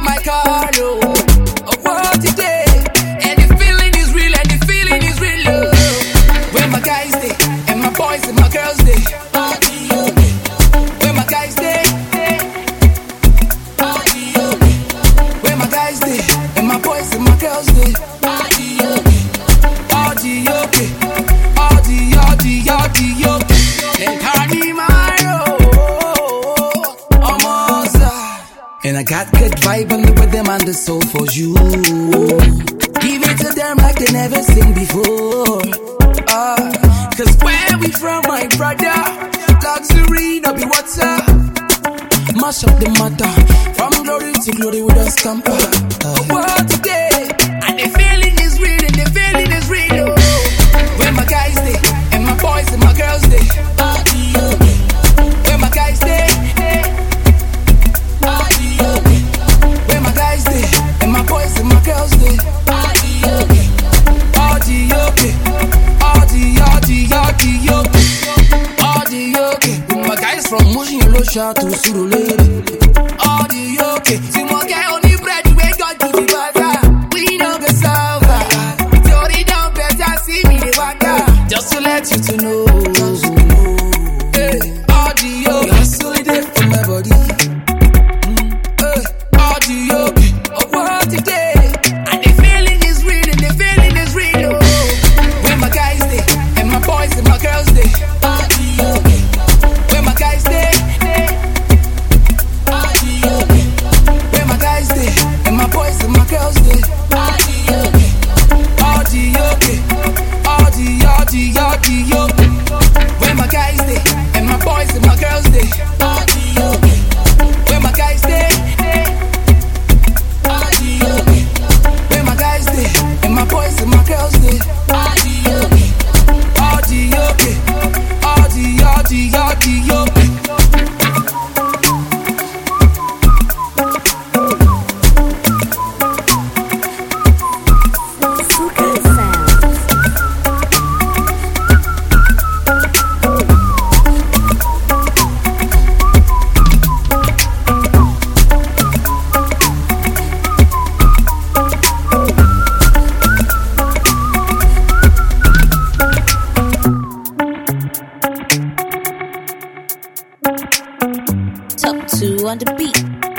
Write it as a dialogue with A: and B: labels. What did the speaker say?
A: my car. Oh. Oh, what today? And the feeling is real, and the feeling is real. Oh. When my guys did, and my boys and my girls stay, where my I got good vibe on the rhythm and the soul for you. Give it to them like they never seen before. Ah, Cause where we from, my brother? Luxury, no be water. Mash up the matter. From glory to glory with us camper. Uh, what from Mushin, Losha to Surulere. Audi, okay. See my guy on the bread, we got to the butter. We know the solver. Tori down better, see me the waka. Just to let you to know. Hey, Audi, okay. Girls okay. Audi, Audi, Audi, okay. Where my guys stay, and my boys and my girls stay.
B: On the beat.